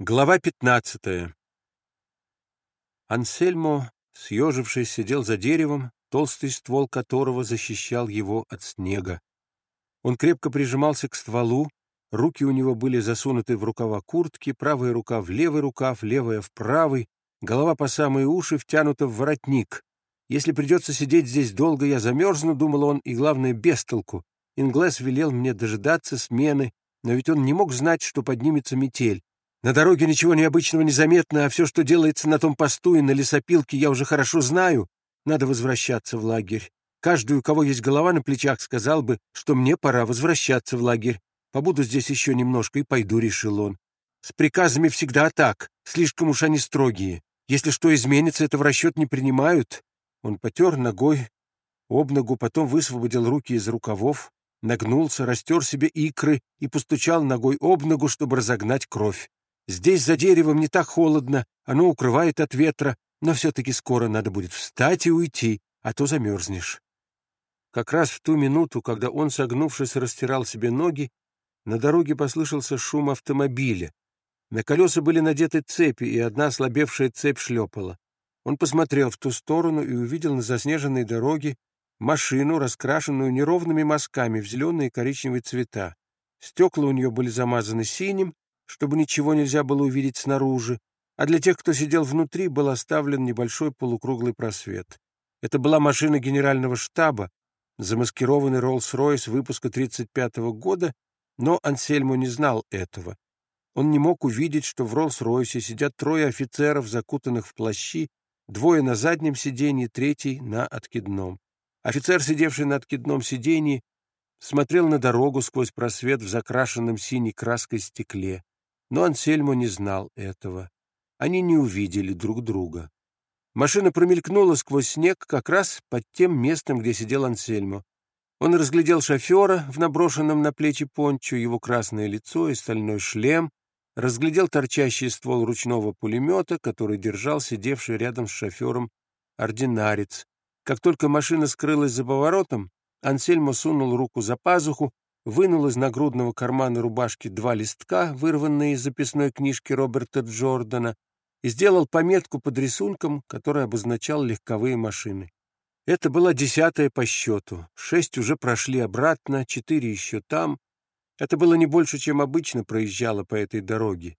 Глава пятнадцатая Ансельмо, съежившись, сидел за деревом, толстый ствол которого защищал его от снега. Он крепко прижимался к стволу, руки у него были засунуты в рукава куртки, правая рука в левый рукав, левая в правый, голова по самые уши втянута в воротник. Если придется сидеть здесь долго, я замерзну, — думал он, — и, главное, без толку. Инглес велел мне дожидаться смены, но ведь он не мог знать, что поднимется метель. На дороге ничего необычного не заметно, а все, что делается на том посту и на лесопилке, я уже хорошо знаю. Надо возвращаться в лагерь. Каждый, у кого есть голова на плечах, сказал бы, что мне пора возвращаться в лагерь. Побуду здесь еще немножко и пойду, — решил он. С приказами всегда так, слишком уж они строгие. Если что изменится, это в расчет не принимают. Он потер ногой об ногу, потом высвободил руки из рукавов, нагнулся, растер себе икры и постучал ногой об ногу, чтобы разогнать кровь. Здесь за деревом не так холодно, оно укрывает от ветра, но все-таки скоро надо будет встать и уйти, а то замерзнешь. Как раз в ту минуту, когда он, согнувшись, растирал себе ноги, на дороге послышался шум автомобиля. На колеса были надеты цепи, и одна ослабевшая цепь шлепала. Он посмотрел в ту сторону и увидел на заснеженной дороге машину, раскрашенную неровными мазками в зеленые и коричневые цвета. Стекла у нее были замазаны синим, чтобы ничего нельзя было увидеть снаружи, а для тех, кто сидел внутри, был оставлен небольшой полукруглый просвет. Это была машина генерального штаба, замаскированный Роллс-Ройс выпуска 1935 года, но Ансельмо не знал этого. Он не мог увидеть, что в Роллс-Ройсе сидят трое офицеров, закутанных в плащи, двое на заднем сиденье, третий на откидном. Офицер, сидевший на откидном сиденье, смотрел на дорогу сквозь просвет в закрашенном синей краской стекле. Но Ансельмо не знал этого. Они не увидели друг друга. Машина промелькнула сквозь снег как раз под тем местом, где сидел Ансельмо. Он разглядел шофера в наброшенном на плечи пончо, его красное лицо и стальной шлем, разглядел торчащий ствол ручного пулемета, который держал сидевший рядом с шофером ординарец. Как только машина скрылась за поворотом, Ансельмо сунул руку за пазуху вынул из нагрудного кармана рубашки два листка, вырванные из записной книжки Роберта Джордана, и сделал пометку под рисунком, который обозначал легковые машины. Это была десятая по счету. Шесть уже прошли обратно, четыре еще там. Это было не больше, чем обычно проезжало по этой дороге.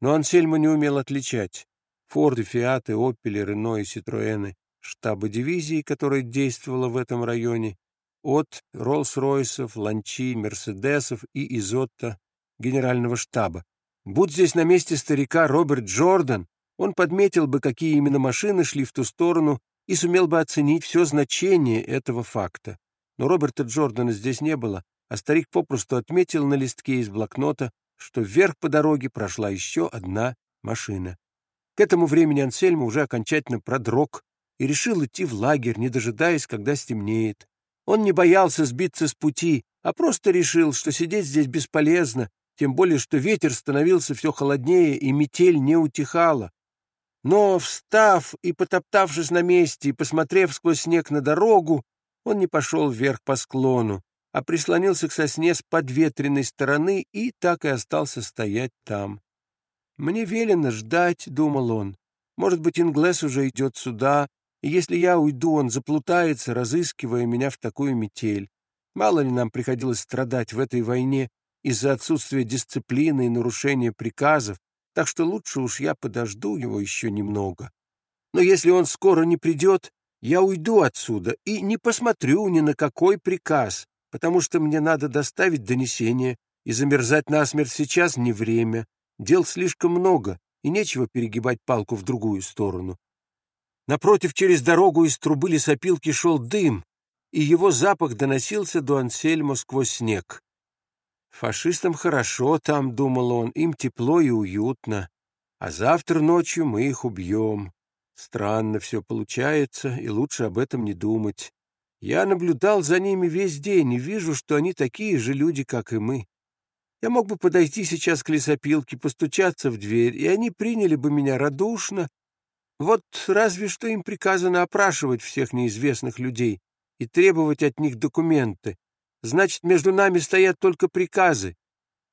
Но Ансельма не умел отличать. Форды, Фиаты, Опели, Рено и Ситроэны штаба дивизии, которая действовала в этом районе, от Роллс-Ройсов, Ланчи, Мерседесов и Изотта генерального штаба. Будь здесь на месте старика Роберт Джордан, он подметил бы, какие именно машины шли в ту сторону и сумел бы оценить все значение этого факта. Но Роберта Джордана здесь не было, а старик попросту отметил на листке из блокнота, что вверх по дороге прошла еще одна машина. К этому времени Ансельма уже окончательно продрог и решил идти в лагерь, не дожидаясь, когда стемнеет. Он не боялся сбиться с пути, а просто решил, что сидеть здесь бесполезно, тем более что ветер становился все холоднее и метель не утихала. Но, встав и потоптавшись на месте и посмотрев сквозь снег на дорогу, он не пошел вверх по склону, а прислонился к сосне с подветренной стороны и так и остался стоять там. «Мне велено ждать», — думал он. «Может быть, Инглес уже идет сюда, если я уйду, он заплутается, разыскивая меня в такую метель. Мало ли нам приходилось страдать в этой войне из-за отсутствия дисциплины и нарушения приказов, так что лучше уж я подожду его еще немного. Но если он скоро не придет, я уйду отсюда и не посмотрю ни на какой приказ, потому что мне надо доставить донесение, и замерзать насмерть сейчас не время. Дел слишком много, и нечего перегибать палку в другую сторону. Напротив, через дорогу из трубы лесопилки шел дым, и его запах доносился до Ансельма сквозь снег. «Фашистам хорошо там», — думал он, — «им тепло и уютно, а завтра ночью мы их убьем. Странно все получается, и лучше об этом не думать. Я наблюдал за ними весь день и вижу, что они такие же люди, как и мы. Я мог бы подойти сейчас к лесопилке, постучаться в дверь, и они приняли бы меня радушно вот разве что им приказано опрашивать всех неизвестных людей и требовать от них документы. Значит, между нами стоят только приказы.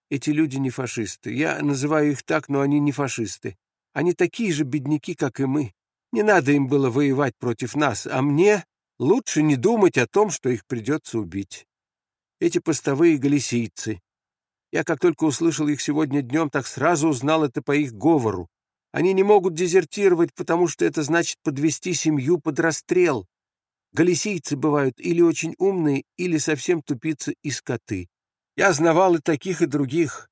Эти люди не фашисты. Я называю их так, но они не фашисты. Они такие же бедняки, как и мы. Не надо им было воевать против нас, а мне лучше не думать о том, что их придется убить. Эти постовые галисийцы. Я как только услышал их сегодня днем, так сразу узнал это по их говору. Они не могут дезертировать, потому что это значит подвести семью под расстрел. Галисийцы бывают или очень умные, или совсем тупицы и скоты. Я знавал и таких, и других.